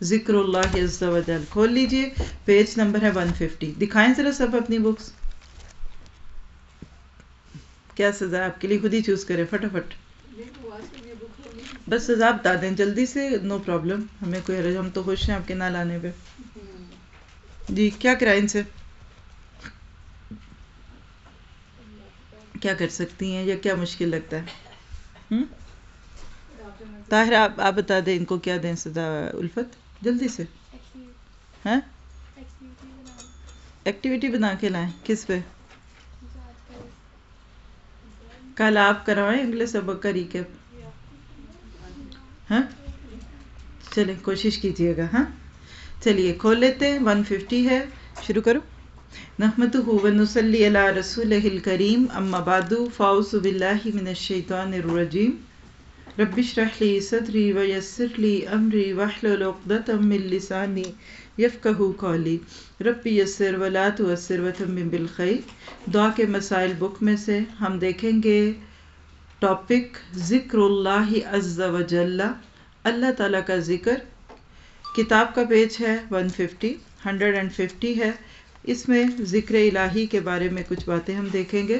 ذکر اللہ عز و جل۔ کھول لیجیے، پیج نمبر ہے 150 دکھائیں ذرا سب اپنی بکس کیا سزا آپ کے لیے خود ہی چوز کرے فٹافٹ۔ بس سزا بتا دیں جلدی سے نو پرابلم ہمیں کوئی حرج، ہم تو خوش ہیں آپ کے نہ لانے پہ۔ جی کیا کرائیں سے؟ کیا کر سکتی ہیں یا کیا مشکل لگتا ہے؟ طاہر، آپ آپ بتا دیں ان کو کیا دیں سزا، الفت؟ جلدی سے۔ ہاں؟ ایکٹیویٹی بنا کے لائیں۔ کس پہ؟ کل آپ کروائیں اگلے سبق کا ریکیپ ہاں؟ چلیں کوشش کیجیے گا۔ ہاں؟ چلیے کھول لیتے ہیں۔ ون ففٹی ہے۔ شروع کرو۔ نحمد ونسلی علی رسول الکریم۔ اما بعد فاؤز باللہ من الشیطان الرجیم۔ رب اشرح لی صدری ویسر لی امری واحلل عقدۃ من لسانی یفقهوا قولی رب یسر ولا تعسر وتمم بالخیر دعا کے مسائل بک میں سے ہم دیکھیں گے ٹاپک ذکر اللہ عز و جل. اللہ تعالیٰ کا ذکر کتاب کا پیج ہے 150 150 ہے. اس میں ذکر الہی کے بارے میں کچھ باتیں ہم دیکھیں گے.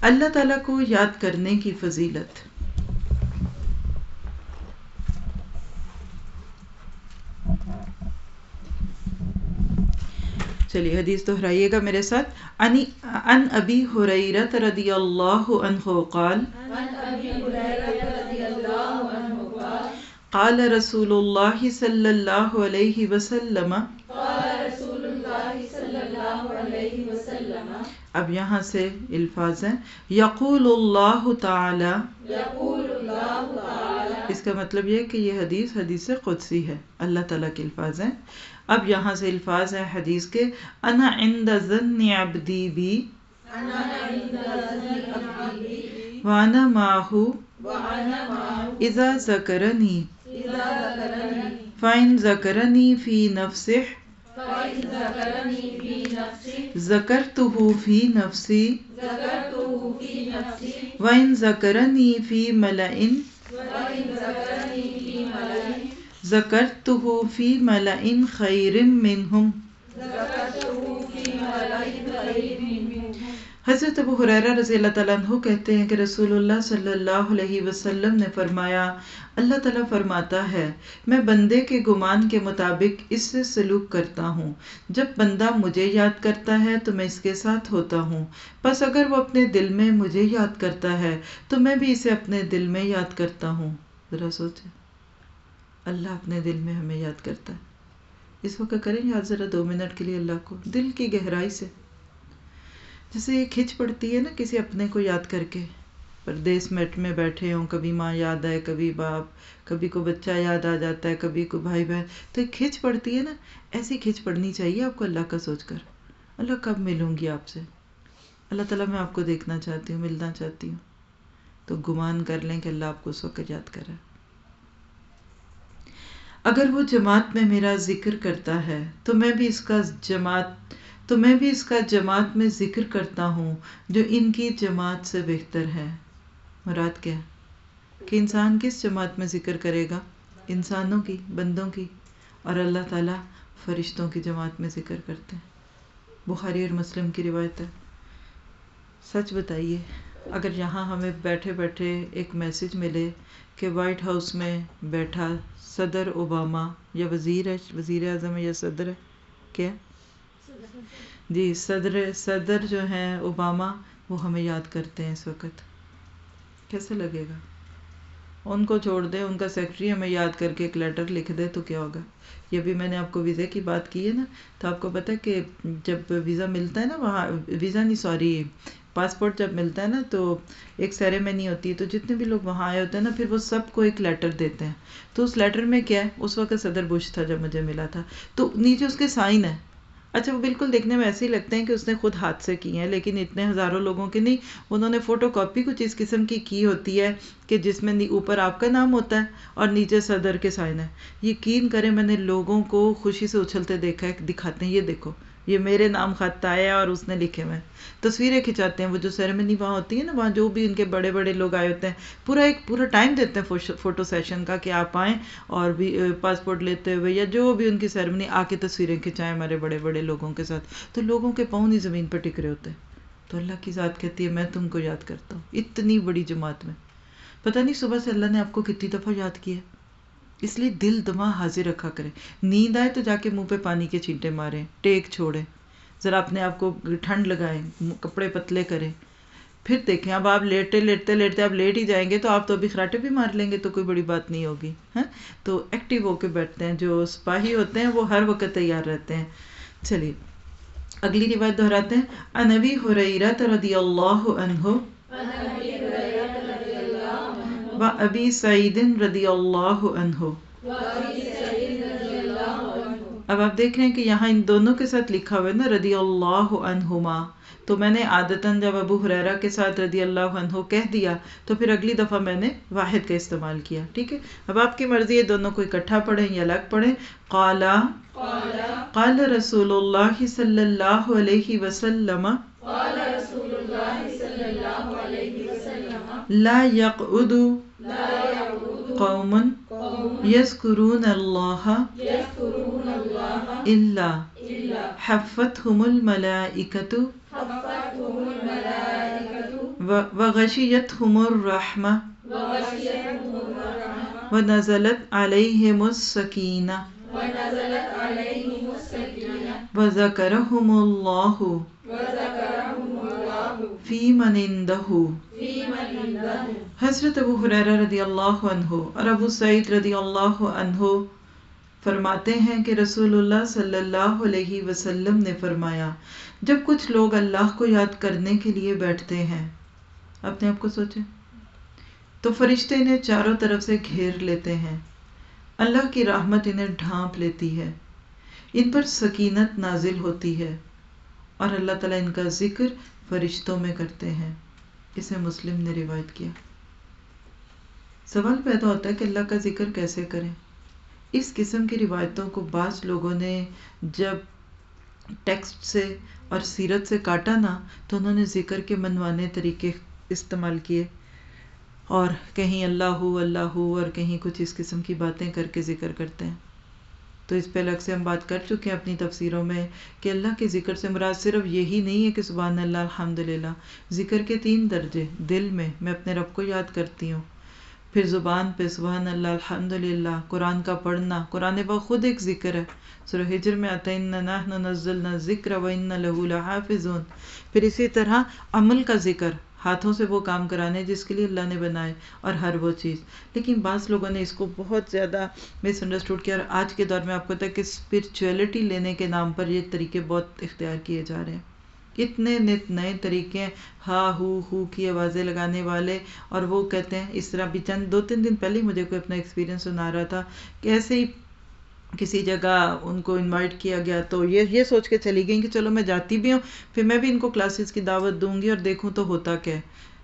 اللہ تعالیٰ کو یاد کرنے کی فضیلت. چلیے، حدیث دہرائیے گا میرے ساتھ۔ ان ان ابی حریرت رضی اللہ عنہ قال قال رسول اللہ صلی اللہ علیہ وسلم، اب یہاں سے الفاظ ہیں۔ یقول اللہ تعالی، اس کا مطلب یہ کہ یہ حدیث حدیث قدسی ہے۔ اللہ تعالیٰ کے الفاظ ہیں۔ اب یہاں سے الفاظ ہیں حدیث کے انا عند ظن عبدی بی وانا ماہو اذا ذکرنی فائن ذکرنی فی نفسح ذکرته فی نفسی وَإِن ذَكَرَنِي فِي مَلَئٍ ذکرته فی ملئ خیر منہم۔ حضرت ابو حریرہ رضی اللہ تعالیٰ عنہ کہتے ہیں کہ رسول اللہ صلی اللہ علیہ وسلم نے فرمایا، اللہ تعالیٰ فرماتا ہے، میں بندے کے گمان کے مطابق اس سے سلوک کرتا ہوں۔ جب بندہ مجھے یاد کرتا ہے تو میں اس کے ساتھ ہوتا ہوں۔ بس اگر وہ اپنے دل میں مجھے یاد کرتا ہے تو میں بھی اسے اپنے دل میں یاد کرتا ہوں۔ ذرا سوچیں۔ اللہ اپنے دل میں ہمیں یاد کرتا ہے۔ اس وقت کریں یاد ذرا دو منٹ کے لیے اللہ کو، دل کی گہرائی سے۔ جیسے یہ کھچ پڑتی ہے نا کسی اپنے کو یاد کر کے۔ پردیس میٹ میں بیٹھے ہوں، کبھی ماں یاد آئے، کبھی باپ، کبھی کو بچہ یاد آ جاتا ہے، کبھی کو بھائی بہن۔ تو ایک کھچ پڑتی ہے نا، ایسی کھچ پڑنی چاہیے آپ کو اللہ کا سوچ کر۔ اللہ، کب ملوں گی آپ سے؟ اللہ تعالیٰ، میں آپ کو دیکھنا چاہتی ہوں، ملنا چاہتی ہوں۔ تو گمان کر لیں کہ اللہ آپ کو اس وقت یاد کرے اگر وہ جماعت میں میرا ذکر کرتا ہے، تو میں بھی اس کا جماعت، تو میں بھی اس کا جماعت میں ذکر کرتا ہوں جو ان کی جماعت سے بہتر ہے۔ مراد کیا کہ انسان کس جماعت میں ذکر کرے گا؟ انسانوں کی، بندوں کی، اور اللہ تعالیٰ فرشتوں کی جماعت میں ذکر کرتے ہیں۔ بخاری اور مسلم کی روایت ہے۔ سچ بتائیے، اگر یہاں ہمیں بیٹھے بیٹھے ایک میسج ملے کہ وائٹ ہاؤس میں بیٹھا صدر اوباما یا وزیر ہے، وزیر اعظم ہے یا صدر ہے؟ کیا؟ جی صدر صدر جو ہیں اوباما، وہ ہمیں یاد کرتے ہیں اس وقت۔ کیسے لگے گا؟ ان کو چھوڑ دیں، ان کا سیکٹری ہمیں یاد کر کے ایک لیٹر لکھ دے تو کیا ہوگا؟ یہ بھی میں نے آپ کو ویزے کی بات کی ہے نا، تو آپ کو پتا کہ جب ویزا ملتا ہے نا، وہاں، ویزا نہیں، سوری پاسپورٹ جب ملتا ہے نا تو ایک سیریمنی ہوتی ہے، تو جتنے بھی لوگ وہاں آئے ہوتے ہیں نا، پھر وہ سب کو ایک لیٹر دیتے ہیں۔ تو اس لیٹر میں کیا ہے؟ اس وقت صدر بش تھا جب مجھے ملا تھا۔ تو نیچے اس کے سائن ہے اچھا وہ بالکل دیکھنے میں ایسے ہی لگتے ہیں کہ اس نے خود ہاتھ سے کی ہیں، لیکن اتنے ہزاروں لوگوں کے نہیں، انہوں نے فوٹو کاپی کچھ اس قسم کی کی ہوتی ہے کہ جس میں اوپر آپ کا نام ہوتا ہے اور نیچے صدر کے سائن ہے یقین کریں، میں نے لوگوں کو خوشی سے اچھلتے دیکھا ہے، دکھاتے ہیں۔ یہ دیکھو۔ یہ میرے نام خط آیا اور اس نے لکھے ہوئے تصویریں کھنچاتے ہیں، وہ جو سیریمنی وہاں ہوتی ہے نا، وہاں جو بھی ان کے بڑے بڑے لوگ آئے ہوتے ہیں، پورا ایک پورا ٹائم دیتے ہیں فوٹو سیشن کا کہ آپ آئیں اور بھی پاسپورٹ لیتے ہوئے یا جو بھی ان کی سیریمنی آ کے تصویریں کھنچائیں ہمارے بڑے بڑے لوگوں کے ساتھ۔ تو لوگوں کے پاؤں نہیں زمین پہ ٹک رہے ہوتے تو اللہ کی ذات کہتی ہے، میں تم کو یاد کرتا ہوں۔ اتنی بڑی جماعت میں۔ پتہ نہیں صبح سے اللہ نے آپ کو کتنی دفعہ یاد کیا اس لیے دل دماغ حاضر رکھا کرے نیند آئے تو جا کے منہ پہ پانی کے چینٹے ماریں، ٹیک چھوڑیں، ذرا اپنے آپ کو ٹھنڈ لگائیں، کپڑے پتلے کریں۔ پھر دیکھیں، اب آپ لیٹے لیٹتے لیٹتے آپ لیٹ ہی جائیں گے تو آپ تو ابھی خراٹے بھی مار لیں گے تو کوئی بڑی بات نہیں ہوگی ہاں؟ تو ایکٹیو ہو کے بیٹھتے ہیں، جو سپاہی ہوتے ہیں وہ ہر وقت تیار رہتے ہیں۔ چلیے، اگلی روایت دہراتے ہیں انبی حریرت رضی اللہ عنہ و ابی سعید رضی اللہ عنہ اب آپ دیکھ رہے ہیں کہ یہاں ان دونوں کے ساتھ لکھا ہوا ہے نا رضی اللہ عنہما۔ تو میں نے عادتاً جب ابو حریرہ کے ساتھ رضی اللہ عنہ کہہ دیا تو پھر اگلی دفعہ میں نے واحد کا استعمال کیا ٹھیک ہے؟ اب آپ کی مرضی ہے دونوں کو اکٹھا پڑھیں یا الگ پڑھیں۔ قالا قال رسول اللہ صلی اللہ علیہ وسلم۔ لا يقعد قوم يذكرون الله إلا حفتهم الملائكة وغشيتهم الرحمة ونزلت عليهم السكينة وذكرهم الله فی من حضرت ابو حریرہ رضی اللہ عنہ اور ابو سعید رضی اللہ عنہ فرماتے ہیں کہ رسول اللہ صلی اللہ علیہ وسلم نے فرمایا، جب کچھ لوگ اللہ کو یاد کرنے کے لیے بیٹھتے ہیں، اپنے آپ کو سوچیں۔ تو فرشتے انہیں چاروں طرف سے گھیر لیتے ہیں۔ اللہ کی رحمت انہیں ڈھانپ لیتی ہے۔ ان پر سکینت نازل ہوتی ہے اور اللہ تعالیٰ ان کا ذکر فرشتوں میں کرتے ہیں۔ اسے مسلم نے روایت کیا۔ سوال پیدا ہوتا ہے کہ اللہ کا ذکر کیسے کریں۔ اس قسم کی روایتوں کو بعض لوگوں نے جب ٹیکسٹ سے اور سیرت سے کاٹا نا، تو انہوں نے ذکر کے منوانے طریقے استعمال کیے۔ اور کہیں اللہ ہو اللہ ہو، اور کہیں کچھ اس قسم کی باتیں کر کے ذکر کرتے ہیں۔ تو اس پہ الگ سے ہم بات کر چکے ہیں اپنی تفسیروں میں کہ اللہ کے ذکر سے مراد صرف یہی نہیں ہے کہ سبحان اللہ الحمد للہ ذکر کے تین درجے، دل میں میں اپنے رب کو یاد کرتی ہوں۔ پھر زبان پہ سبحان اللہ الحمد للہ قرآن کا پڑھنا، قرآن با خود ایک ذکر ہے۔ سر ہجر میں آتا ذکر و ان لہو لحافظون۔ پھر اسی طرح عمل کا ذکر ہاتھوں سے وہ کام کرانے جس کے لیے اللہ نے بنائے اور ہر وہ چیز۔ لیکن بعض لوگوں نے اس کو بہت زیادہ مس انڈرسٹوڈ کیا اور آج کے دور میں آپ کو پتا ہے کہ اسپرچولیٹی لینے کے نام پر یہ طریقے بہت اختیار کیے جا رہے ہیں۔ اتنے نت نئے طریقے ہا، ہو ہو کی آوازیں لگانے والے اور وہ کہتے ہیں، اس طرح بھی چند دو تین دن پہلے ہی مجھے کوئی اپنا ایکسپیرینس سنا رہا تھا۔ کہ ایسے ہی کسی جگہ ان کو انوائٹ کیا گیا تو یہ یہ سوچ کے چلی گئیں کہ چلو میں جاتی بھی ہوں، پھر میں بھی ان کو کلاسز کی دعوت دوں گی اور دیکھوں تو ہوتا کیا ہے۔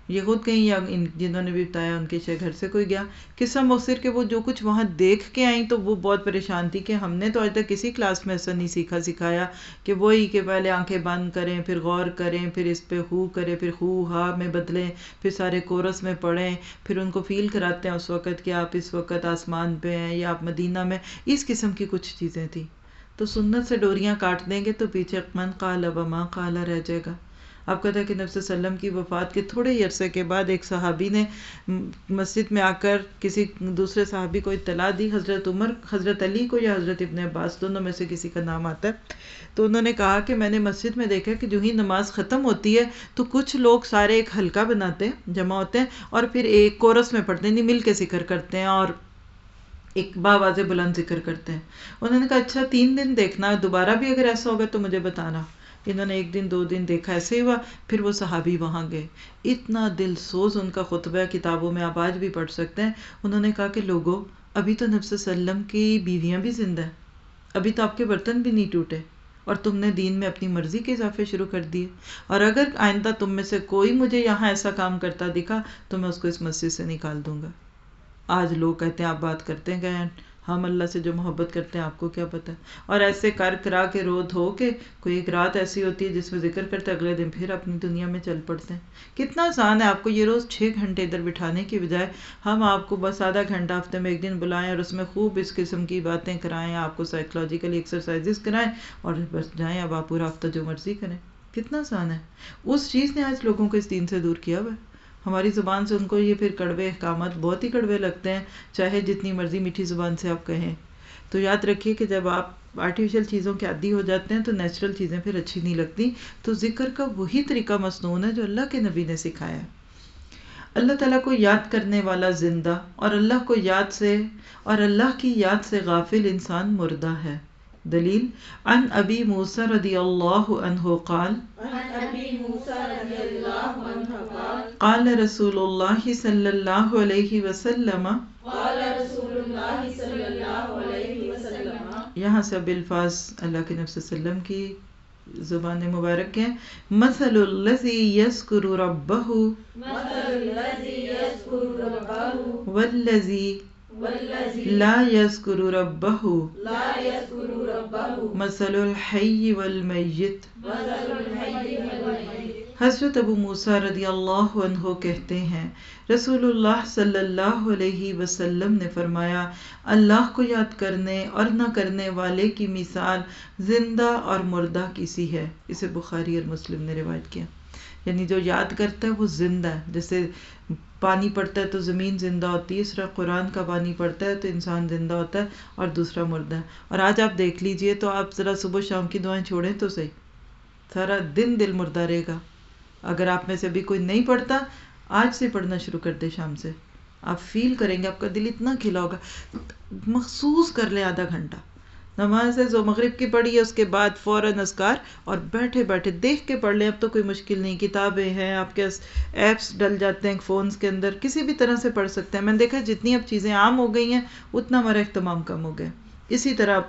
یہ خود کہیں یا جنہوں نے بھی بتایا ان کے شاید گھر سے کوئی گیا، قصہ مؤثر کہ وہ جو کچھ وہاں دیکھ کے آئیں تو وہ بہت پریشان تھی کہ ہم نے تو آج تک کسی کلاس میں ایسا نہیں سیکھا، سکھایا کہ وہی کہ پہلے آنکھیں بند کریں، پھر غور کریں، پھر اس پہ ہو کریں، پھر ہو ہا میں بدلیں، پھر سارے کورس میں پڑھیں، پھر ان کو فیل کراتے ہیں اس وقت کہ آپ اس وقت آسمان پہ ہیں یا آپ مدینہ میں اس قسم کی کچھ چیزیں تھیں۔ تو سنت سے ڈوریاں کاٹ دیں گے تو پیچھے من قالا وما قالا رہ جائے گا۔ آپ کہتے ہیں کہ نبی وسلم کی وفات کے تھوڑے ہی عرصے کے بعد ایک صحابی نے مسجد میں آ کر کسی دوسرے صحابی کو اطلاع دی، حضرت عمر، حضرت علی کو یا حضرت ابن عباس، دونوں میں سے کسی کا نام آتا ہے۔ تو انہوں نے کہا کہ میں نے مسجد میں دیکھا کہ جو ہی نماز ختم ہوتی ہے تو کچھ لوگ سارے ایک حلقہ بناتے ہیں، جمع ہوتے ہیں اور پھر ایک کورس میں پڑھتے ہیں یعنی مل کے ذکر کرتے ہیں اور ایک باواز بلند ذکر کرتے ہیں۔ انہوں نے کہا اچھا تین دن دیکھنا، دوبارہ بھی اگر ایسا ہوگا تو مجھے بتانا۔ انہوں نے ایک دن دو دن دیکھا ایسے ہوا، پھر وہ صحابی وہاں گئے۔ اتنا دل سوز ان کا خطبہ، کتابوں میں آپ آج بھی پڑھ سکتے ہیں۔ انہوں نے کہا کہ لوگوں، ابھی تو نفس وسلم کی بیویاں بھی زندہ ہیں۔ ابھی تو آپ کے برتن بھی نہیں ٹوٹے۔ اور تم نے دین میں اپنی مرضی کے اضافے شروع کر دیے۔ اور اگر آئندہ تم میں سے کوئی مجھے یہاں ایسا کام کرتا دکھا، تو میں اس کو اس مسجد سے نکال دوں گا۔ آج لوگ کہتے ہیں، آپ بات کرتے گئے ہم اللہ سے جو محبت کرتے ہیں آپ کو کیا پتہ۔ اور ایسے کر کرا کے رو دھو کے کوئی ایک رات ایسی ہوتی ہے جس میں ذکر کرتے اگلے دن پھر اپنی دنیا میں چل پڑتے ہیں۔ کتنا آسان ہے آپ کو یہ روز چھ گھنٹے ادھر بٹھانے کی بجائے ہم آپ کو بس آدھا گھنٹہ ہفتے میں ایک دن بلائیں اور اس میں خوب اس قسم کی باتیں کرائیں۔ آپ کو سائیکلوجیکلی ایکسرسائزز کرائیں اور بس جائیں۔ اب آپ پورا ہفتہ جو مرضی کریں۔ کتنا آسان ہے۔ اس چیز نے آج لوگوں کو اس دین سے دور کیا ہوا ہے۔ ہماری زبان سے ان کو یہ پھر کڑوے احکامات بہت ہی کڑوے لگتے ہیں، چاہے جتنی مرضی میٹھی زبان سے آپ کہیں۔ تو یاد رکھیے کہ جب آپ آرٹیفیشیل چیزوں کے عادی ہو جاتے ہیں تو نیچرل چیزیں پھر اچھی نہیں لگتی۔ تو ذکر کا وہی طریقہ مصنون ہے جو اللہ کے نبی نے سکھایا ہے۔ اللہ تعالیٰ کو یاد کرنے والا زندہ اور اللہ کو یاد سے اور اللہ کی یاد سے غافل انسان مردہ ہے۔ دلیل ان ابی موسیٰ رضی اللہ عنہ قال قال رسول اللہ صلی اللہ علیہ وسلم یہاں سے اب الفاظ اللہ کے نفس وسلم کی زبان مبارک ہیں۔ مثل الذي يذكر ربه والذي لا يذكر ربه مثل الحي والمیت حضرت ابو موسیٰ رضی اللہ عنہ کہتے ہیں، رسول اللہ صلی اللہ علیہ وسلم نے فرمایا، اللہ کو یاد کرنے اور نہ کرنے والے کی مثال زندہ اور مردہ کسی ہے۔ اسے بخاری اور مسلم نے روایت کیا۔ یعنی جو یاد کرتا ہے وہ زندہ ہے۔ جیسے پانی پڑتا ہے تو زمین زندہ ہوتی ہے اس طرح قرآن کا پانی پڑتا ہے تو انسان زندہ ہوتا ہے اور دوسرا مردہ ہے۔ اور آج آپ دیکھ لیجیے تو آپ ذرا صبح شام کی دعائیں چھوڑیں تو صحیح۔ سارا دن دل مردہ رہے گا۔ اگر آپ میں سے ابھی کوئی نہیں پڑھتا، آج سے پڑھنا شروع کر دے شام سے۔ آپ فیل کریں گے، آپ کا دل اتنا کھلا ہوگا۔ مخصوص کر لیں آدھا گھنٹہ۔ نماز ہے، جو مغرب کی پڑھی ہے، اس کے بعد فوراً اسکار اور بیٹھے بیٹھے دیکھ کے پڑھ لیں۔ اب تو کوئی مشکل نہیں، کتابیں ہیں، آپ کے ایپس ڈل جاتے ہیں فونس کے اندر، کسی بھی طرح سے پڑھ سکتے ہیں۔ میں نے دیکھا جتنی اب چیزیں عام ہو گئی ہیں، اتنا ہمارا اہتمام کم ہو گیا۔ اسی طرح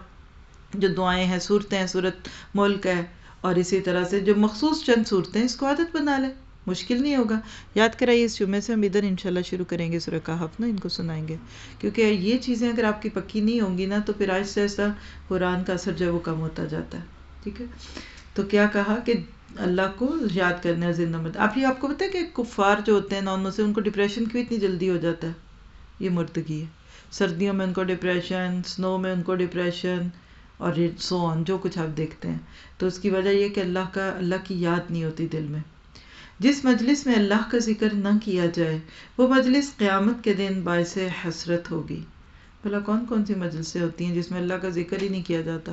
جو دعائیں ہیں، صورتیں ہیں، صورت ملک ہے اور اسی طرح سے جو مخصوص چند صورتیں اس کو عادت بنا لیں مشکل نہیں ہوگا۔ یاد کرائیے، اس جمعے سے ہم ادھر انشاءاللہ شروع کریں گے سورہ کہف، نا، ان کو سنائیں گے۔ کیونکہ یہ چیزیں اگر آپ کی پکی نہیں ہوں گی نا، تو پھر آہستہ آہستہ قرآن کا اثر جو ہے وہ کم ہوتا جاتا ہے۔ ٹھیک ہے؟ تو کیا کہا کہ اللہ کو یاد کرنا زندہ مت آپ یہ آپ کو پتا ہے کہ کفار جو ہوتے ہیں نان سے ان کو ڈپریشن کیوں اتنی جلدی ہو جاتا ہے؟ یہ مردگی ہے۔ سردیوں میں ان کو ڈپریشن سنو میں ان کو ڈپریشن اور سو آن جو کچھ آپ دیکھتے ہیں۔ تو اس کی وجہ یہ کہ اللہ کا، اللہ کی یاد نہیں ہوتی دل میں۔ جس مجلس میں اللہ کا ذکر نہ کیا جائے، وہ مجلس قیامت کے دن باعث حسرت ہوگی۔ بھلا کون کون سی مجلسیں ہوتی ہیں جس میں اللہ کا ذکر ہی نہیں کیا جاتا؟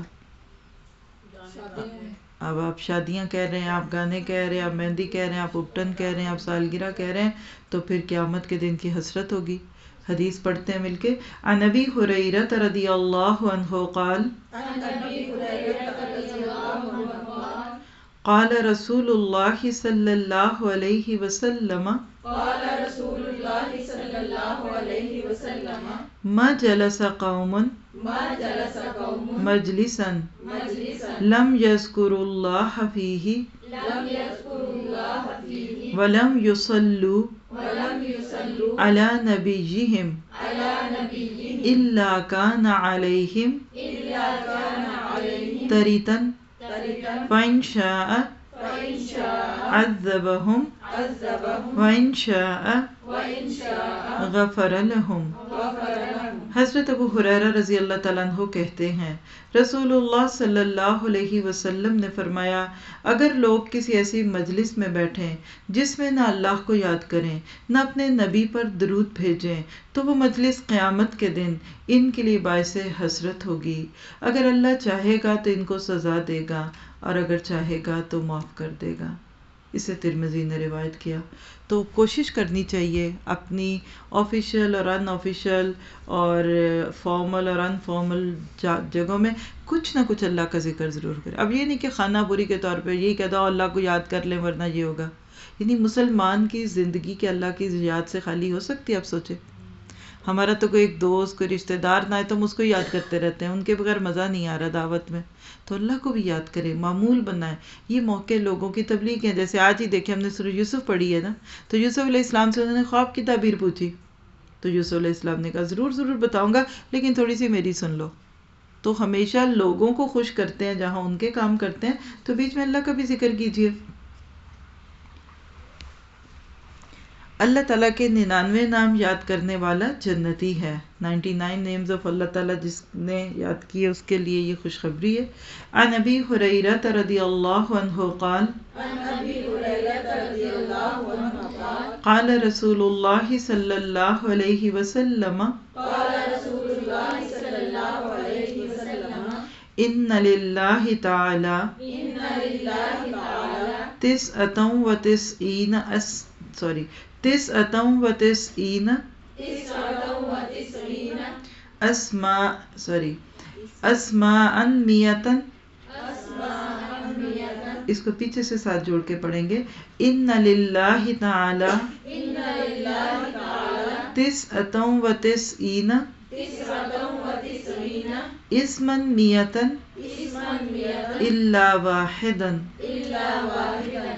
اب آپ شادیاں کہہ رہے ہیں، آپ گانے کہہ رہے ہیں، آپ مہندی کہہ رہے ہیں، آپ اپٹن کہہ رہے ہیں، آپ سالگرہ کہہ رہے ہیں، تو پھر قیامت کے دن کی حسرت ہوگی۔ حدیث پڑھتے ہیں مل کے۔ انبی حریرت رضی اللہ عنہ قال قال رسول اللہ صلی اللہ علیہ وسلم قال رسول اللہ صلی اللہ علیہ وسلم ما جلس قوم ما جلس قوم مجلسا مجلسا لم يذكر الله فيه ولم يصلوا على نبيهم على نبيهم إلا كان عليهم إلا كان عليهم تريتا فإن شاء عذبهم وإن شاء غفر لهم حضرت ابو حریرہ رضی اللہ تعالیٰ عنہ کہتے ہیں رسول اللہ صلی اللہ علیہ وسلم نے فرمایا اگر لوگ کسی ایسی مجلس میں بیٹھیں جس میں نہ اللہ کو یاد کریں نہ اپنے نبی پر درود بھیجیں تو وہ مجلس قیامت کے دن ان کے لیے باعث حسرت ہوگی۔ اگر اللہ چاہے گا تو ان کو سزا دے گا۔ اور اگر چاہے گا تو معاف کر دے گا۔ اسے ترمزی نے روایت کیا۔ تو کوشش کرنی چاہیے اپنی آفیشیل اور ان آفیشیل اور فارمل اور ان فارمل جگہوں میں کچھ نہ کچھ اللہ کا ذکر ضرور کرے۔ اب یہ نہیں کہ خانہ بری کے طور پہ یہی کہتا اللہ کو یاد کر لیں ورنہ یہ ہوگا۔ یعنی مسلمان کی زندگی کے اللہ کی یاد سے خالی ہو سکتی ہے، آپ سوچیں۔ ہمارا تو کوئی ایک دوست، کوئی رشتہ دار نہ آئے تو ہم اس کو یاد کرتے رہتے ہیں۔ ان کے بغیر مزہ نہیں آ رہا دعوت میں۔ تو اللہ کو بھی یاد کرے، معمول بنائے یہ موقع لوگوں کی تبلیغ ہیں۔ جیسے آج ہی دیکھیں، ہم نے سورہ یوسف پڑھی ہے نا۔ تو یوسف علیہ السلام سے انہوں نے خواب کی تعبیر پوچھی۔ تو یوسف علیہ السلام نے کہا، ضرور ضرور بتاؤں گا، لیکن تھوڑی سی میری سن لو۔ تو ہمیشہ لوگوں کو خوش کرتے ہیں، جہاں ان کے کام کرتے ہیں۔ تو بیچ میں اللہ کا بھی ذکر کیجیے اللہ تعالیٰ کے ننانوے نام یاد کرنے والا جنتی ہے۔ نائنٹی نائن نیمز آف اللہ تعالیٰ جس نے یاد کیے اس کے لیے یہ خوشخبری ہے۔ عن ابی حریرت رضی اللہ عنہ قال قال رسول اللہ صلی اللہ علیہ وسلم ان للہ تعالی تسعة و تسعین اس تس اتم و تس این اسما سوری اسما ان میتن اس کو پیچھے سے ساتھ جوڑ کے پڑھیں گے ان للہ تعالی تس اتم و تس این اسمن میتن الا واحدا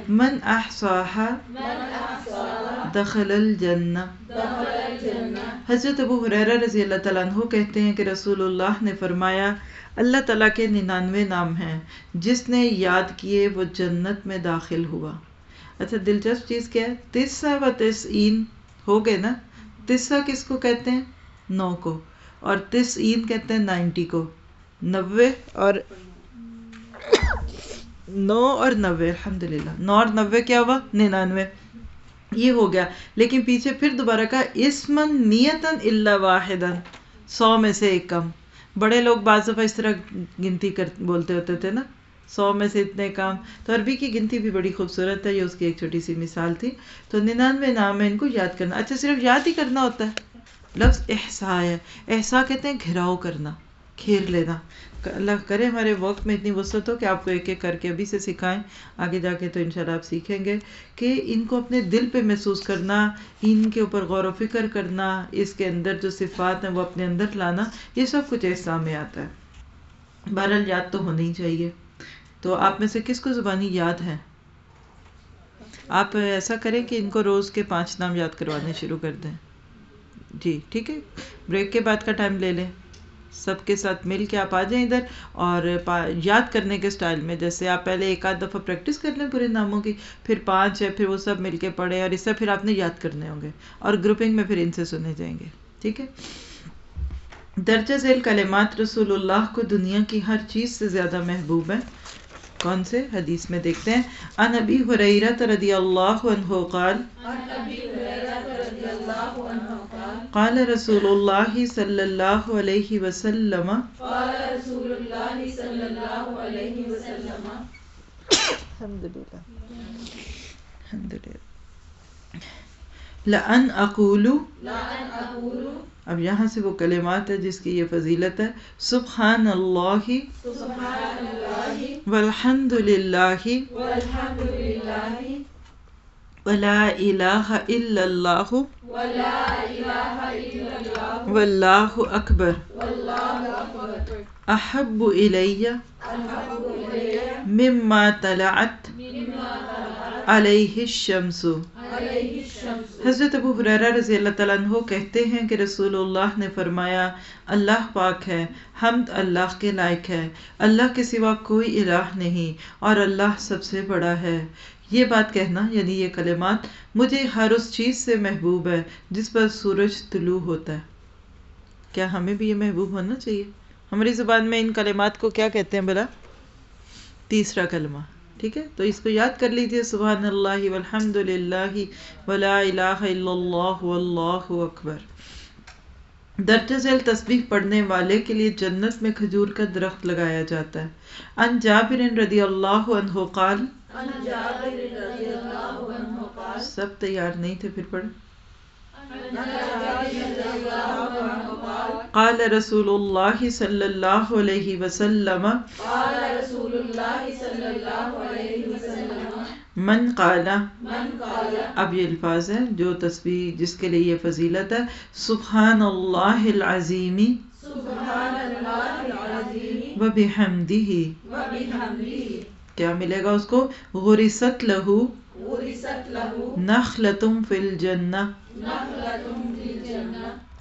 من احصاها دخل الجنہ۔ حضرت ابو حریرہ رضی اللہ تعالیٰ عنہ کہتے ہیں کہ رسول اللہ نے فرمایا، اللہ تعالیٰ کے ننانوے نام ہیں۔ جس نے یاد کیے وہ جنت میں داخل ہوا۔ اچھا دلچسپ چیز کیا ہے؟ تسا و تسعین ہو گئے نا؟ تسا کس کو کہتے ہیں؟ نو کو۔ اور تسعین کہتے ہیں نائنٹی کو۔ نوے اور نو اور نوے الحمد للہ نو اور نوے کیا ہوا؟ ننانوے۔ یہ ہو گیا۔ لیکن پیچھے پھر دوبارہ کہا، اسمن نیتن اللہ واحد سو میں سے ایک کم۔ بڑے لوگ بعض دفعہ اس طرح گنتی کر، بولتے ہوتے تھے نا، سو میں سے اتنے کام۔ تو عربی کی گنتی بھی بڑی خوبصورت ہے، یہ اس کی ایک چھوٹی سی مثال تھی۔ تو ننانوے نام ہے ان کو یاد کرنا۔ اچھا صرف یاد ہی کرنا ہوتا ہے۔ لفظ احسا ہے۔ احسا کہتے ہیں گھراؤ کرنا کھیر لینا۔ اللہ کرے ہمارے وقت میں اتنی وسعت ہو کہ آپ کو ایک ایک کر کے ابھی سے سکھائیں۔ آگے جا کے تو انشاءاللہ آپ سیکھیں گے کہ ان کو اپنے دل پہ محسوس کرنا، ان کے اوپر غور و فکر کرنا، اس کے اندر جو صفات ہیں وہ اپنے اندر لانا، یہ سب کچھ ایسا میں آتا ہے۔ بہرحال یاد تو ہونی چاہیے۔ تو آپ میں سے کس کو زبانی یاد ہے؟ آپ ایسا کریں کہ ان کو روز کے پانچ نام یاد کروانے شروع کر دیں۔ جی ٹھیک ہے۔ بریک کے بعد کا ٹائم لے لیں۔ سب کے ساتھ مل کے آپ آ جائیں ادھر اور یاد کرنے کے سٹائل میں، جیسے آپ پہلے ایک آدھ دفعہ پریکٹس کر لیں پورے ناموں کی، پھر پانچ ہے، پھر وہ سب مل کے پڑھیں اور اس سے پھر آپ نے یاد کرنے ہوں گے اور گروپنگ میں پھر ان سے سنے جائیں گے، ٹھیک ہے؟ درجہ ذیل کلمات رسول اللہ کو دنیا کی ہر چیز سے زیادہ محبوب ہے کون سے حدیث میں دیکھتے ہیں؟ ان ابی حریرت رضی اللہ عنہ قال قال رسول اللہ صلی اللہ علیہ وسلم قال رسول اللہ صلی اللہ علیہ وسلم الحمدللہ الحمدللہ۔ لأن اقول اب یہاں سے وہ کلمات ہے جس کی یہ فضیلت ہے سبحان اللہ والحمد للہ ولا الہ الا اللہ واللہ اکبر احب الی مما طلعت علیہ الشمس حضرت ابو حریرہ رضی اللہ تعالیٰ عنہ کہتے ہیں کہ رسول اللہ نے فرمایا اللہ پاک ہے حمد اللہ کے لائق ہے اللہ کے سوا کوئی الہ نہیں اور اللہ سب سے بڑا ہے۔ یہ بات کہنا یعنی یہ کلمات مجھے ہر اس چیز سے محبوب ہے جس پر سورج طلوع ہوتا ہے۔ کیا ہمیں بھی یہ محبوب ہونا چاہیے؟ ہماری زبان میں ان کلمات کو کیا کہتے ہیں بلا؟ تیسرا کلمہ۔ ٹھیک ہے؟ تو اس کو یاد کر لیجیے سبحان اللہ والحمد للہ ولا الہ الا اللہ واللہ اکبر۔ درجہ ذیل تسبیح پڑھنے والے کے لیے جنت میں کھجور کا درخت لگایا جاتا ہے۔ ان جابر رضی اللہ عنہ قال سب تیار نہیں تھے پھر پڑھ قال رسول اللہ صلی اللہ علیہ وسلم قال رسول اللہ صلی اللہ علیہ وسلم من قال اب یہ الفاظ ہے جو تسبیح جس کے لیے یہ فضیلت ہے سبحان اللہ العظیم سبحان اللہ العظیم و بحمدہ کیا ملے گا اس کو؟ غرست لہو نخلتم فی الجنہ۔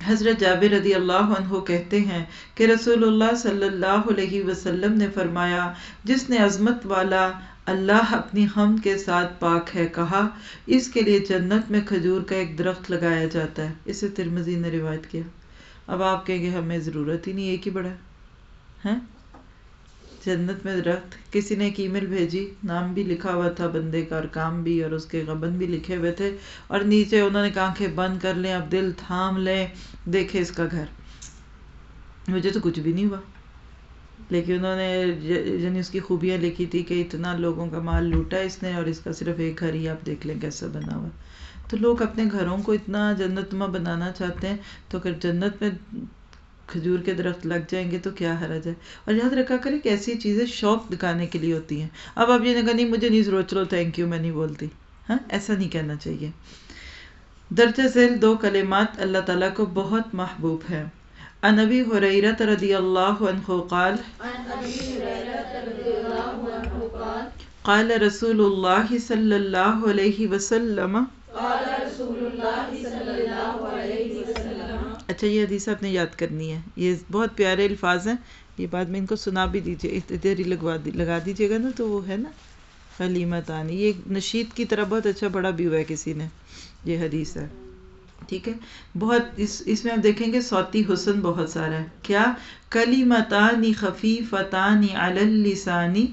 حضرت جابر رضی اللہ عنہ کہتے ہیں کہ رسول اللہ صلی اللہ علیہ وسلم نے فرمایا جس نے عظمت والا اللہ اپنی ہم کے ساتھ پاک ہے، کہا، اس کے لیے جنت میں کھجور کا ایک درخت لگایا جاتا ہے۔ اسے ترمزی نے روایت کیا۔ اب آپ کہیں گے، ہمیں ضرورت ہی نہیں، ایک ہی بڑا ہے۔ ہاں؟ جنت میں درخت، کسی نے ایک ای میل بھیجی، نام بھی لکھا ہوا تھا بندے کا، اور کام بھی، اور اس کے غبن بھی لکھے ہوئے تھے۔ اور نیچے انہوں نے آنکھیں بند کر لیں، اب دل تھام لیں دیکھے اس کا گھر۔ مجھے تو کچھ بھی نہیں ہوا۔ لیکن انہوں نے یعنی اس کی خوبیاں لکھی تھی کہ اتنا لوگوں کا مال لوٹا اس نے اور اس کا صرف ایک گھر ہی آپ دیکھ لیں کیسا بنا ہوا تو لوگ اپنے گھروں کو اتنا جنت نما بنانا چاہتے ہیں تو اگر جنت میں کھجور کے درخت لگ جائیں گے تو کیا حرج ہے؟ اور یاد رکھا کرے کہ ایسی چیزیں شوق دکھانے کے لیے ہوتی ہیں۔ اب اب یہ نہیں مجھے نہیں ضرورت، چلو تھینک یو میں نہیں بولتی۔ ہاں ایسا نہیں کہنا چاہیے۔ درجہ ذیل دو کلمات اللہ تعالیٰ کو بہت محبوب ہے انبی حریرت رضی اللہ عنہ قال قال رسول اللہ صلی اللہ علیہ وسلم اچھا یہ حدیث آپ نے یاد کرنی ہے۔ یہ بہت پیارے الفاظ ہیں۔ یہ بعد میں ان کو سنا بھی دیجیے اتحری لگوا دی لگا دیجیے گا نا تو وہ ہے نا؟ حلیمت آنی یہ نشید کی طرح بہت اچھا بڑا بھی ہوا ہے کسی نے۔ یہ حدیث ہے۔ ٹھیک ہے؟ بہت اس اس میں آپ دیکھیں گے سوتی حسن بہت سارا ہے۔ کیا؟ کلی متانی خفی فتانی اللسانی۔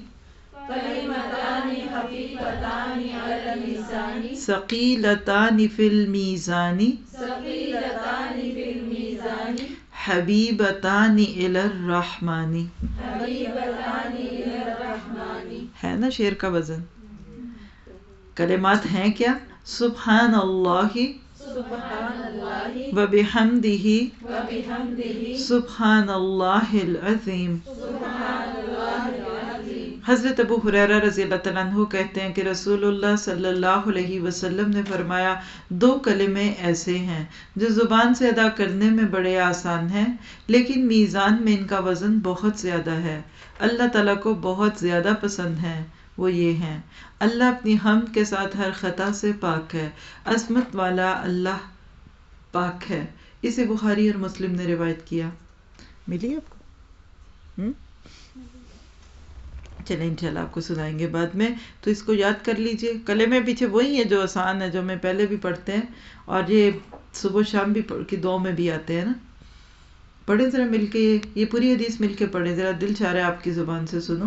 ثقیلتان فی المیزانی۔ حبیبتان الی الرحمانی۔ ہے نا شیر کا وزن؟ کلمات ہیں کیا؟ سبحان اللہ۔ و بحمدہ سبحان اللہ العظیم حضرت ابو حریرہ رضی اللہ تعالیٰ عنہ کہتے ہیں کہ رسول اللہ صلی اللہ علیہ وسلم نے فرمایا دو کلمے ایسے ہیں جو زبان سے ادا کرنے میں بڑے آسان ہیں لیکن میزان میں ان کا وزن بہت زیادہ ہے۔ اللہ تعالیٰ کو بہت زیادہ پسند ہیں۔ وہ یہ ہیں۔ اللہ اپنی حمد کے ساتھ ہر خطا سے پاک ہے۔ عظمت والا اللہ پاک ہے۔ اسے بخاری اور مسلم نے روایت کیا۔ ملی آپ کو؟ چلیں انشاءاللہ آپ کو سنائیں گے بعد میں۔ تو اس کو یاد کر لیجیے۔ کلے میں پیچھے وہی ہے جو آسان ہے جو میں پہلے بھی پڑھتے ہیں۔ اور یہ صبح شام بھی کی دو میں بھی آتے ہیں نا۔ پڑھیں ذرا مل کے یہ پوری حدیث مل کے پڑھیں۔ ذرا دل چاہ رہا ہے آپ کی زبان سے سنو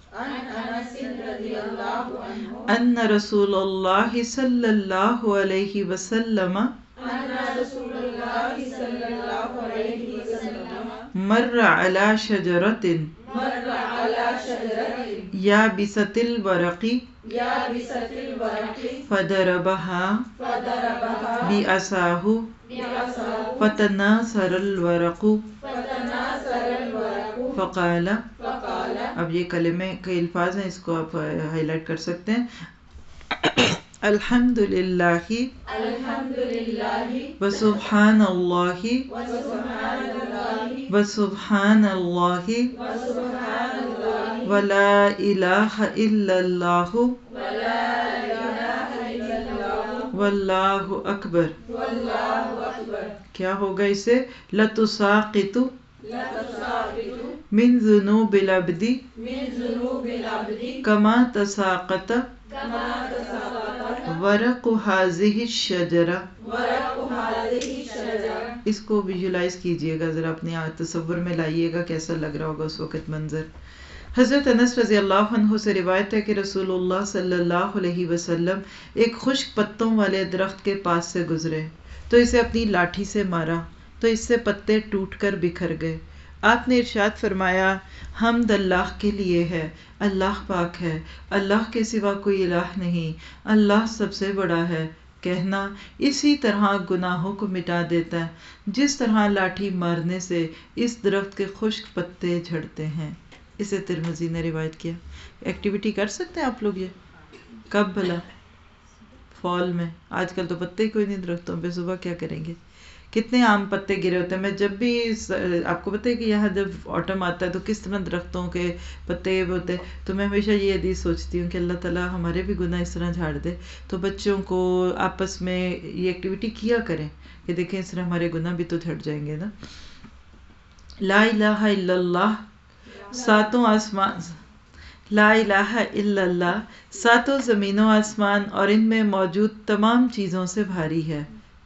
ان رسول اللہ صلی اللہ علیہ وسلم مر على شجرت یا بست الورقی فضربها بأساه فتناثر الورق فقال اب یہ کلمے کے الفاظ ہیں اس کو آپ ہائی لائٹ کر سکتے ہیں۔ الحمد للہ وسبحان اللہ۔ وسبحان اللہ ولا الہ الا اللہ. واللہ اکبر. کیا ہوگا اسے؟ لتساقط من ذنوب العبد. کما تساقط. ورق هذه الشجرہ اس کو ویژولائز کیجیے گا، ذرا اپنے تصور میں لائیے گا کیسا لگ رہا ہوگا اس وقت منظر۔ حضرت انس رضی اللہ عنہ سے روایت ہے کہ رسول اللہ صلی اللہ علیہ وسلم ایک خشک پتوں والے درخت کے پاس سے گزرے۔ تو اسے اپنی لاٹھی سے مارا، تو اس سے پتے ٹوٹ کر بکھر گئے۔ آپ نے ارشاد فرمایا، حمد اللہ کے لیے ہے، اللہ پاک ہے، اللہ کے سوا کوئی الہ نہیں، اللہ سب سے بڑا ہے۔ کہنا اسی طرح گناہوں کو مٹا دیتا ہے۔ جس طرح لاٹھی مارنے سے اس درخت کے خشک پتے جھڑتے ہیں۔ اسے ترمزی نے روایت کیا۔ ایکٹیویٹی کر سکتے ہیں آپ لوگ یہ؟ کب بھلا؟ فال میں۔ آج کل تو پتے کوئی نہیں، درختوں پہ صبح کیا کریں گے؟ کتنے عام پتے گرے ہوتے ہیں؟ میں جب بھی آپ کو پتہ ہے کہ یہاں جب آٹم آتا ہے تو کس طرح درختوں کے پتے ہوتے تو میں ہمیشہ یہ حدیث سوچتی ہوں کہ اللہ تعالیٰ ہمارے بھی گناہ اس طرح جھاڑ دے تو بچوں کو آپس میں یہ ایکٹیویٹی کیا کریں کہ دیکھیں اس طرح ہمارے گناہ بھی تو جھڑ جائیں گے نا؟ لا الہ الا اللہ، ساتوں آسمان، لا الہ الا اللہ، ساتوں زمین و آسمان اور ان میں موجود تمام چیزوں سے بھاری ہے۔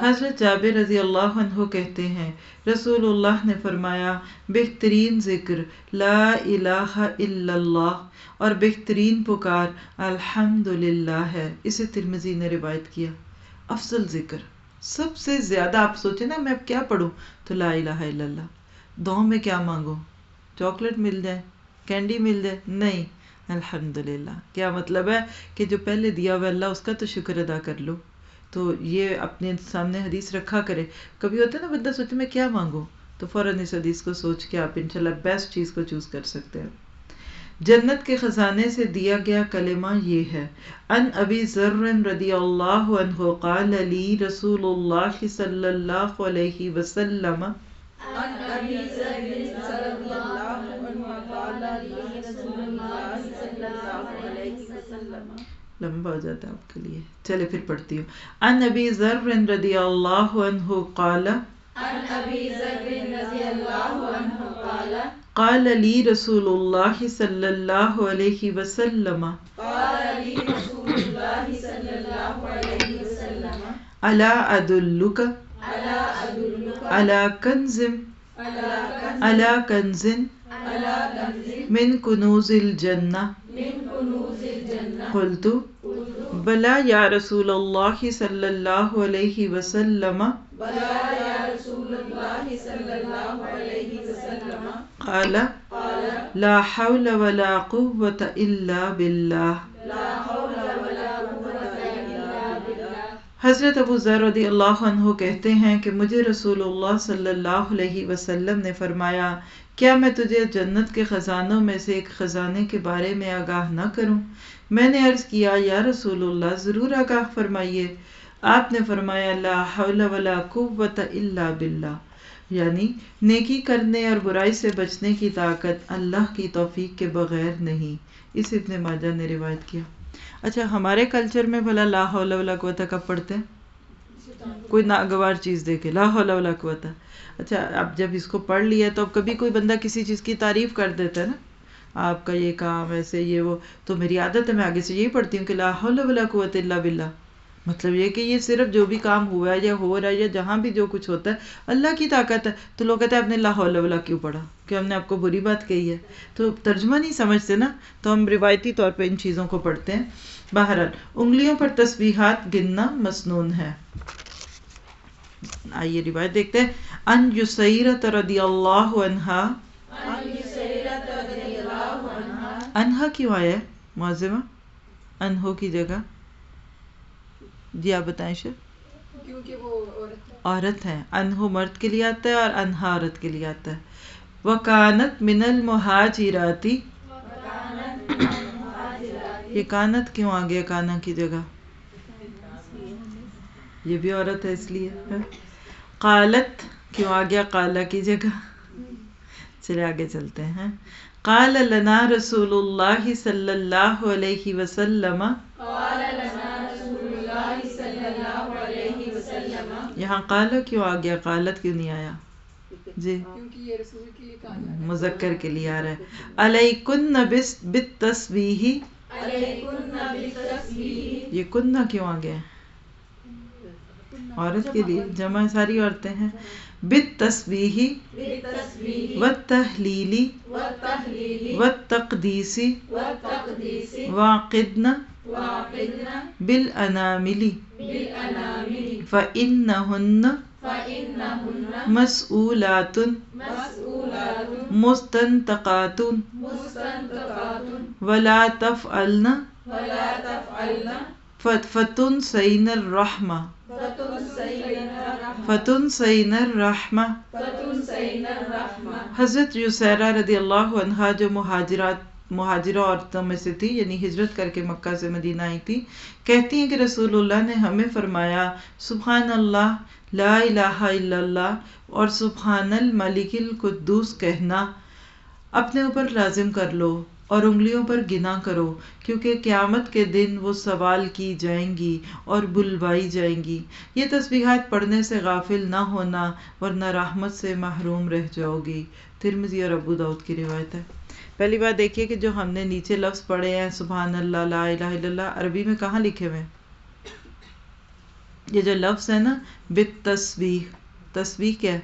حضرت جابر رضی اللہ عنہ کہتے ہیں، رسول اللہ نے فرمایا، بہترین ذکر لا الہ الا اللہ اور بہترین پکار الحمد ہے۔ اسے ترمزی نے روایت کیا۔ افضل ذکر۔ سب سے زیادہ آپ سوچیں نا، میں اب کیا پڑھوں؟ تو لا الہ الا اللہ۔ دو میں کیا مانگو چاکلیٹ مل جائے؟ کینڈی مل جائے؟ نہیں۔ الحمد للہ کیا مطلب ہے کہ جو پہلے دیا ہوا اللہ، اس کا تو شکر ادا کر لو۔ تو یہ اپنے سامنے حدیث رکھا کرے۔ کبھی ہوتا ہے نا بندہ سوچے میں کیا مانگوں؟ تو فوراً اس حدیث کو سوچ کے آپ انشاءاللہ بیسٹ چیز کو چوز کر سکتے ہیں۔ جنت کے خزانے سے دیا گیا کلمہ یہ ہے۔ ان ابی ذر رضی اللہ عنہ قال لی رسول اللہ صلی اللہ علیہ وسلم۔ ان ابی ذر رضی اللہ عنہ قال لی رسول اللہ صلی اللہ علیہ وسلم۔ لمبا ہو جاتا ہے آپ کے لیے۔ چلے پھر پڑھتی ہوں۔ ان ابی ذر رضی اللہ عنہ قال ان ابی ذر رضی اللہ عنہ قال قال لی رسول اللہ صلی اللہ علیہ وسلم قال لی رسول اللہ صلی اللہ علیہ وسلم الا ادلک الا ادلک الا کنز الا کنز من کنوز الجنہ۔ قلت، بلا یا رسول اللہ صلی اللہ علیہ وسلم. قال، لا حول ولا قوة الا باللہ لا حول ولا قوة الا باللہ حضرت ابو ذر رضی اللہ عنہ کہتے ہیں کہ مجھے رسول اللہ صلی اللہ علیہ وسلم نے فرمایا کیا میں تجھے جنت کے خزانوں میں سے ایک خزانے کے بارے میں آگاہ نہ کروں؟ میں نے عرض کیا، یا رسول اللہ، ضرور آگاہ فرمائیے۔ آپ نے فرمایا، لا حول ولا قوت الا باللہ۔ یعنی نیکی کرنے اور برائی سے بچنے کی طاقت اللہ کی توفیق کے بغیر نہیں۔ اس ابن ماجہ نے روایت کیا۔ اچھا ہمارے کلچر میں بھلا لا حول ولا قوت کب پڑھتے ہیں۔ کوئی ناگوار چیز دیکھے لا حول ولا قوت۔ اچھا اب جب اس کو پڑھ لیا تو اب کبھی کوئی بندہ کسی چیز کی تعریف کر دیتا ہے نا؟ آپ کا یہ کام، ایسے یہ وہ، تو میری عادت ہے، میں آگے سے یہی پڑھتی ہوں کہ لا حول ولا قوت الا باللہ۔ مطلب یہ کہ یہ صرف جو بھی کام ہوا ہے یا ہو رہا ہے یا جہاں بھی جو کچھ ہوتا ہے، اللہ کی طاقت ہے۔ تو لوگ کہتے ہیں، آپ نے لا حول ولا کیوں پڑھا؟ کہ ہم نے آپ کو بری بات کہی ہے۔ تو ترجمہ نہیں سمجھتے نا؟ تو ہم روایتی طور پہ ان چیزوں کو پڑھتے ہیں۔ بہرحال انگلیوں پر تسبیحات گننا مسنون ہے۔ آئیے روایت دیکھتے ہیں۔ ان یسیرت رضی اللہ عنہا۔ انہا کیوں آیا ہے؟ معظمہ؟ انہو کی جگہ۔ جی آپ بتائیں شر عورت ہے۔ انہو مرد کے لیے آتا ہے اور انہا عورت کے لیے آتا ہے۔ وکانت من المہاجراتی۔ یہ کانت کیوں آ گیا کانا کی جگہ؟ یہ بھی عورت ہے اس لیے قالت کیوں آ گیا کالا کی جگہ؟ چلے آگے چلتے ہیں۔ قال لنا رسول اللہ صلی اللہ علیہ وسلم۔ یہاں قال کیوں آ گیا قالت کیوں نہیں آیا؟ جی۔ مذکر کے لیے آ رہا ہے۔ علیکن بالتسبیح۔ یہ کنہ کیوں آ گیا عورت کے لیے جمع ساری عورتیں ہیں۔ بت تصویحی و تحلیلی و تقدیسی والتقديس واقدن وعقدنا بالاناملی بالأنامل فإنهن مسؤولات مستنطقات ولا تفعلن ولا تفعلن فت- فتنسين الرحمة فتنسين الرحمة فتنسين الرحمة فتنسين الرحمة حضرت یسیرہ رضی اللہ عنہا جو مہاجرات مہاجرہ عورتوں میں سے تھی یعنی ہجرت کر کے مکہ سے مدینہ آئی تھی۔ کہتی ہیں کہ رسول اللہ نے ہمیں فرمایا، سبحان اللہ، لا الہ الا اللہ، اور سبحان الملک القدوس کہنا، اپنے اوپر لازم کر لو اور انگلیوں پر گنا کرو، کیونکہ قیامت کے دن وہ سوال کی جائیں گی اور بلوائی جائیں گی۔ یہ تسبیحات پڑھنے سے غافل نہ ہونا، ورنہ رحمت سے محروم رہ جاؤ گی۔ ترمزی اور ابو داود کی روایت ہے۔ پہلی بات دیکھیے کہ جو ہم نے نیچے لفظ پڑھے ہیں، سبحان اللہ، لا الہ الا اللہ، عربی میں کہاں لکھے ہوئے ہیں؟ یہ جو لفظ ہے نا، بت تصویح تصویح کیا ہے؟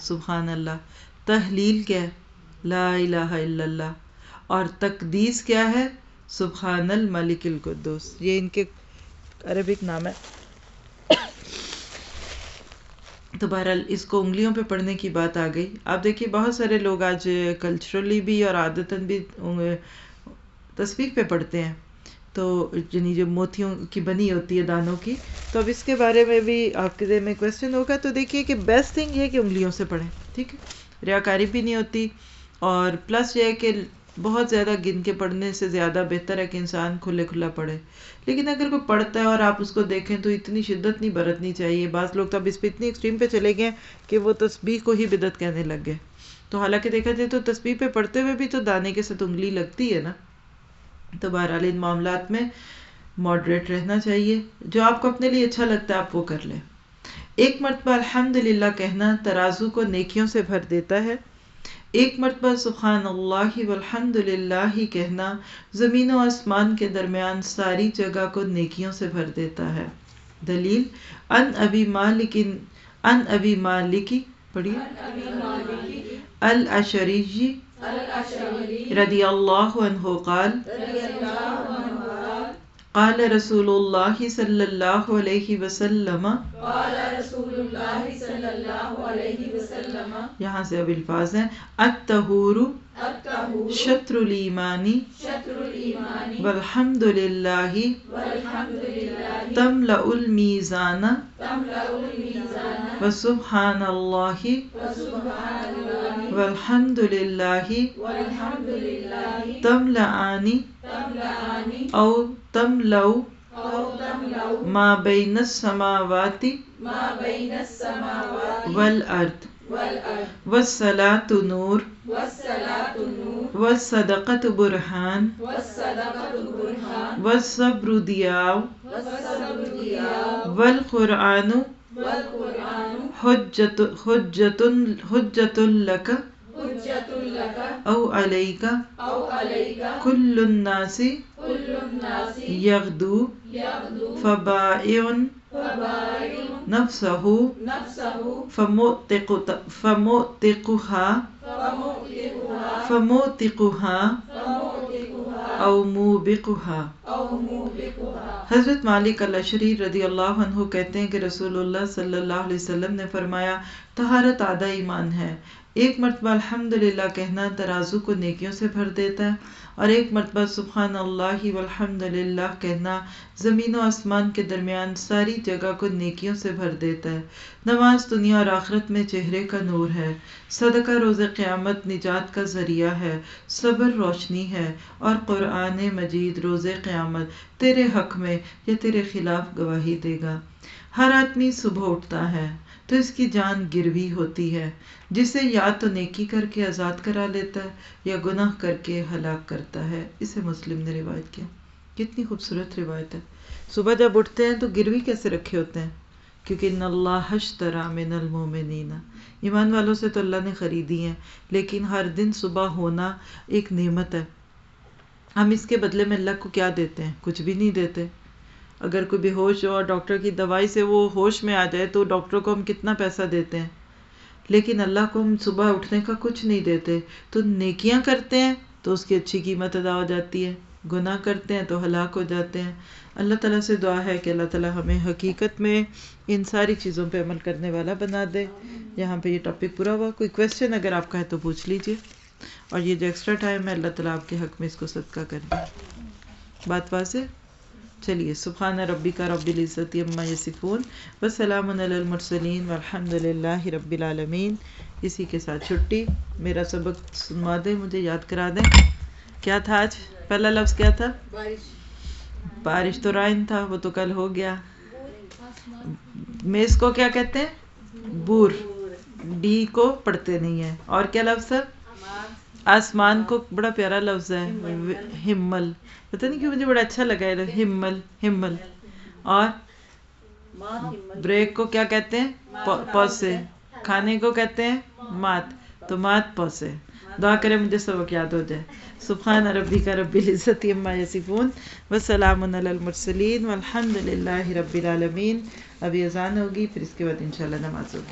سبحان اللہ، تحلیل کیا ہے؟ لا الہ الا اللہ، اور تقدیس کیا ہے؟ سبحان الملک القدوس یہ ان کے عربک نام ہے۔ تو بہرحال اس کو انگلیوں پہ پڑھنے کی بات آ گئی۔ آپ دیکھیے، بہت سارے لوگ آج کلچرلی بھی اور عادتاً بھی تصویر پہ پڑھتے ہیں۔ تو یعنی جو موتیوں کی بنی ہوتی ہے، دانوں کی۔ تو اب اس کے بارے میں بھی آپ کے ذہن میں کویشچن ہوگا۔ تو دیکھیے کہ بیسٹ تھنگ یہ ہے کہ انگلیوں سے پڑھیں، ٹھیک ہے؟ ریاکاری بھی نہیں ہوتی اور پلس یہ ہے کہ بہت زیادہ گن کے پڑھنے سے زیادہ بہتر ہے کہ انسان کھلے کھلا پڑھے۔ لیکن اگر کوئی پڑھتا ہے اور آپ اس کو دیکھیں تو اتنی شدت نہیں برتنی چاہیے۔ بعض لوگ تو اب اس پہ اتنی ایکسٹریم پہ چلے گئے کہ وہ تسبیح کو ہی بدت کہنے لگ گئے۔ تو حالانکہ دیکھا جائے تو تسبیح پہ پڑھتے ہوئے بھی تو دانے کے ساتھ انگلی لگتی ہے نا۔ تو بہرحال ان معاملات میں ماڈریٹ رہنا چاہیے۔ جو آپ کو اپنے لیے اچھا لگتا ہے آپ وہ کر لیں۔ ایک مرتبہ الحمد للہ کہنا ترازو کو نیکیوں سے بھر دیتا ہے۔ ایک مرتبہ سبحان اللہ والحمد للہ کہنا زمین و آسمان کے درمیان ساری جگہ کو نیکیوں سے بھر دیتا ہے۔ دلیل ان ابی مالک ان ابی مالکی پڑھیے۔ الاشری رضی اللہ عنہ قال قال رسول اللہ صلی اللہ علیہ وسلم. قال رسول الله صلى الله عليه وسلم. یہاں سے اب الفاظ ہیں. الطہور شطر الایمانی شطر الإيمان والحمد للہ والحمد لله تملأ المیزان تملأ الميزان وسبحان اللہ والحمد للہ والحمد لله تملأان تملأان او تملأ أو تملأ ما بین السماوات والارض والصلاة نور والصدقة برهان والصبر والصبر ضياء والقرآن حجة حجة لك أو عليك أو عليك كل الناس كل الناس يغدو يغدو فبائع فبائع نفسه نفسه فمؤتق فمؤتقها فمؤتقها فمؤتقها او موبقها حضرت مالک الاشری رضی اللہ عنہ کہتے ہیں کہ رسول اللہ صلی اللہ علیہ وسلم نے فرمایا طہارت آدھا ایمان ہے۔ ایک مرتبہ الحمد للہ کہنا ترازو کو نیکیوں سے بھر دیتا ہے اور ایک مرتبہ سبحان اللہ والحمد للہ کہنا زمین و آسمان کے درمیان ساری جگہ کو نیکیوں سے بھر دیتا ہے۔ نماز دنیا اور آخرت میں چہرے کا نور ہے۔ صدقہ روز قیامت نجات کا ذریعہ ہے۔ صبر روشنی ہے اور قرآن مجید روز قیامت تیرے حق میں یا تیرے خلاف گواہی دے گا۔ ہر آدمی صبح اٹھتا ہے۔ تو اس کی جان گروی ہوتی ہے، جسے یا تو نیکی کر کے آزاد کرا لیتا ہے یا گناہ کر کے ہلاک کرتا ہے۔ اسے مسلم نے روایت کیا۔ کتنی خوبصورت روایت ہے۔ صبح جب اٹھتے ہیں تو گروی کیسے رکھے ہوتے ہیں؟ کیونکہ ان اللہ اشترى من المؤمنین ایمان والوں سے تو اللہ نے خریدی ہیں، لیکن ہر دن صبح ہونا ایک نعمت ہے۔ ہم اس کے بدلے میں اللہ کو کیا دیتے ہیں؟ کچھ بھی نہیں دیتے۔ اگر کوئی بے ہوش ہو اور ڈاکٹر کی دوائی سے وہ ہوش میں آ جائے تو ڈاکٹر کو ہم کتنا پیسہ دیتے ہیں؟ لیکن اللہ کو ہم صبح اٹھنے کا کچھ نہیں دیتے۔ تو نیکیاں کرتے ہیں تو اس کی اچھی قیمت ادا ہو جاتی ہے۔ گناہ کرتے ہیں تو ہلاک ہو جاتے ہیں۔ اللہ تعالیٰ سے دعا ہے کہ اللہ تعالیٰ ہمیں حقیقت میں ان ساری چیزوں پہ عمل کرنے والا بنا دے۔ یہاں پہ یہ ٹاپک پورا ہوا۔ کوئی کویشچن اگر آپ کا ہے تو پوچھ لیجیے اور یہ جو ایکسٹرا ٹائم ہے، اللہ تعالیٰ آپ کے حق میں اس کو صدقہ کر دے بات واضح؟ چلیے سبحان ربی کا رب العزت اما یسفون وسلام المرسلین والحمد للہ رب العالمین. اسی کے ساتھ چھٹی میرا سبق سنوا دیں مجھے یاد کرا دیں. کیا تھا آج؟ پہلا لفظ کیا تھا؟ بارش۔ بارش تو رائن تھا وہ تو کل ہو گیا۔ میز کو کیا کہتے ہیں؟ بور۔ ڈی کو پڑھتے نہیں ہیں۔ اور کیا لفظ ہے؟ آسمان کو بڑا پیارا لفظ ہے۔ ہمل۔ پتہ نہیں کہ مجھے بڑا اچھا لگا ہے ہمل ہمل۔ اور بریک کو کیا کہتے ہیں؟ پوسے۔ کھانے کو کہتے ہیں؟ مات۔ تو مات پوسے۔ دعا کرے مجھے سبق یاد ہو جائے۔ سبحان ربی کا رب العزت اما یسفون وسلام علی المرسلین۔ والحمد للہ رب العالمین۔ ابھی اذان ہوگی پھر اس کے بعد انشاءاللہ نماز ہوگی۔